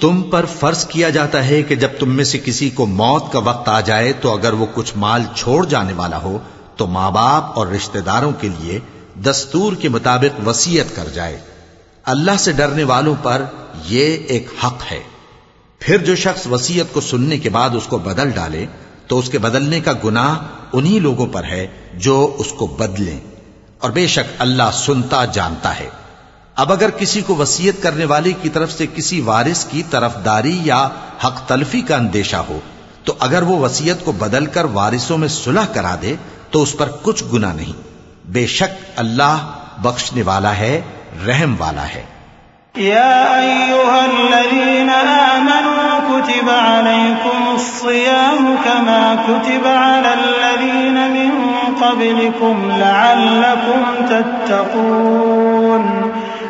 तुम पर फर्ज किया जाता है कि जब तुम में से किसी को मौत का वक्त आ जाए तो अगर वो कुछ माल छोड़ जाने वाला हो तो माँ बाप और रिश्तेदारों के लिए दस्तूर के मुताबिक वसीयत कर जाए। अल्लाह से डरने वालों पर यह एक हक है। फिर जो शख्स वसीयत को सुनने के बाद उसको बदल डाले तो उसके बदलने का गुनाह उन्हीं लोगों पर है जो उसको बदलें। और बेशक अल्लाह सुनता, जानता है। अब अगर किसी को वसीयत करने वाले की तरफ़ से किसी वारिस की तरफदारी या हक तलफी का अंदेशा हो तो अगर वो वसीयत को बदलकर वारिसों में सुलह करा दे तो उस पर कुछ गुना नहीं। बेशक अल्लाह बख्शने वाला है रहम वाला है कुतिब अलैकुम कमा कुतिब अलल्लज़ीन मिन क़ब्लिकुम लअल्लकुम तत्तक़ून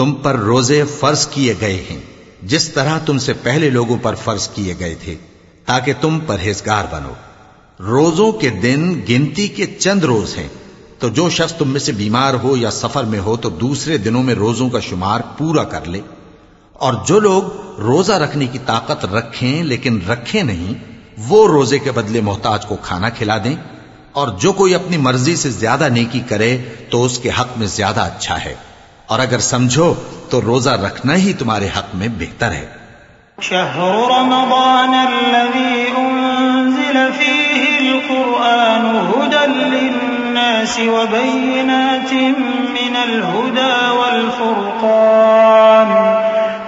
तुम पर रोज़े फ़र्ज़ किए गए हैं, जिस तरह तुमसे पहले लोगों पर फ़र्ज़ किए गए थे, ताकि तुम परहेजगार बनो। रोजों के दिन गिनती के चंद रोज हैं तो जो शख्स तुम में से बीमार हो या सफ़र में हो तो दूसरे दिनों में रोजों का शुमार पूरा कर ले। और जो लोग रोजा रखने की ताकत रखें, लेकिन रखें नहीं, वो रोज़े के बदले मोहताज को खाना खिला दें, और जो कोई अपनी मर्ज़ी से ज़्यादा नेकी करे तो उसके हक में ज़्यादा अच्छा है। और अगर समझो तो रोजा रखना ही तुम्हारे हक में बेहतर है वबैनात मिनल हुदा वल फुरकान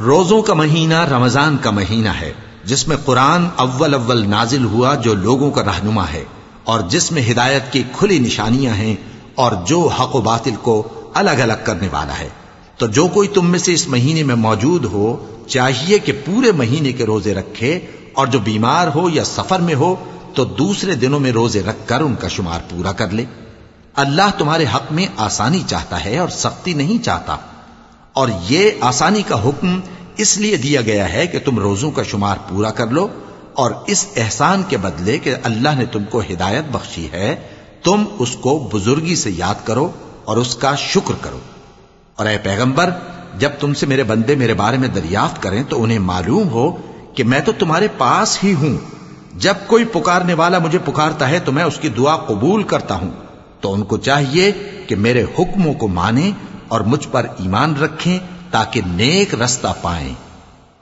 रोजों का महीना रमजान का महीना है जिसमें कुरान अव्वल अव्वल नाजिल हुआ जो लोगों का रहनुमा है और जिसमें हिदायत की खुली निशानियां हैं और जो हक बातिल को अलग अलग करने वाला है तो जो कोई तुम में से इस महीने में मौजूद हो, चाहिए कि पूरे महीने के रोज़े रखे, और जो बीमार हो या सफ़र में हो तो दूसरे दिनों में रोज़े रखकर उनका शुमार पूरा कर ले। अल्लाह तुम्हारे हक में आसानी चाहता है और सख्ती नहीं चाहता। और ये आसानी का हुक्म इसलिए दिया गया है कि तुम रोजों का शुमार पूरा कर लो, और इस एहसान के बदले कि अल्लाह ने तुमको हिदायत बख्शी है, तुम उसको बुजुर्गी से याद करो और उसका शुक्र करो। और ए पैगंबर जब तुमसे मेरे बंदे मेरे बारे में दरियाफ्त करें तो उन्हें मालूम हो कि मैं तो तुम्हारे पास ही हूं जब कोई पुकारने वाला मुझे पुकारता है तो मैं उसकी दुआ कबूल करता हूं तो उनको चाहिए कि मेरे हुक्मों को माने और मुझ पर ईमान रखें ताकि नेक रास्ता पाएं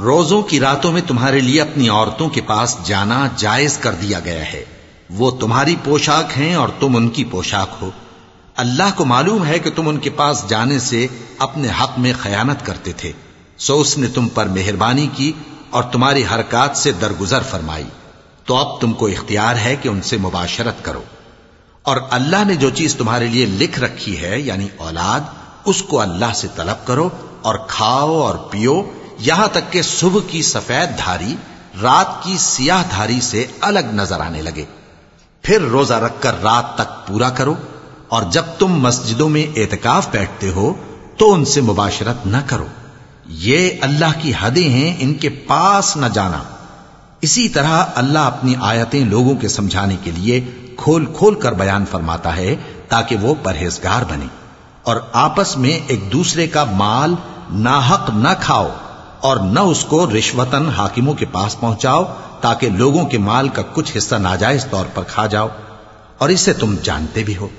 रोजों की रातों में तुम्हारे लिए अपनी औरतों के पास जाना जायज कर दिया गया है वो तुम्हारी पोशाक हैं और तुम उनकी पोशाक हो अल्लाह को मालूम है कि तुम उनके पास जाने से अपने हक में खयानत करते थे सो उसने तुम पर मेहरबानी की और तुम्हारी हरकत से दरगुजर फरमाई। तो अब तुमको इख्तियार है कि उनसे मुबाशरत करो। और अल्लाह ने जो चीज़ तुम्हारे लिए लिख रखी है, यानी औलाद, उसको अल्लाह से तलब करो और खाओ और पियो। यहाँ तक कि सुबह की सफ़ेद धारी रात की सियाह धारी से अलग नज़र आने लगे। फिर रोजा रखकर रात तक पूरा करो। और जब तुम मस्जिदों में एतकाफ बैठते हो तो उनसे मुबाशरत न करो। ये अल्लाह की हदें हैं, इनके पास न जाना। इसी तरह अल्लाह अपनी आयतें लोगों के समझाने के लिए खोल खोल कर बयान फरमाता है, ताकि वो परहेजगार बने। और आपस में एक दूसरे का माल नाहक न खाओ, और न उसको रिश्वतन हाकिमों के पास पहुंचाओ, ताकि लोगों के माल का कुछ हिस्सा नाजायज तौर पर खा जाओ। और इसे तुम जानते भी हो।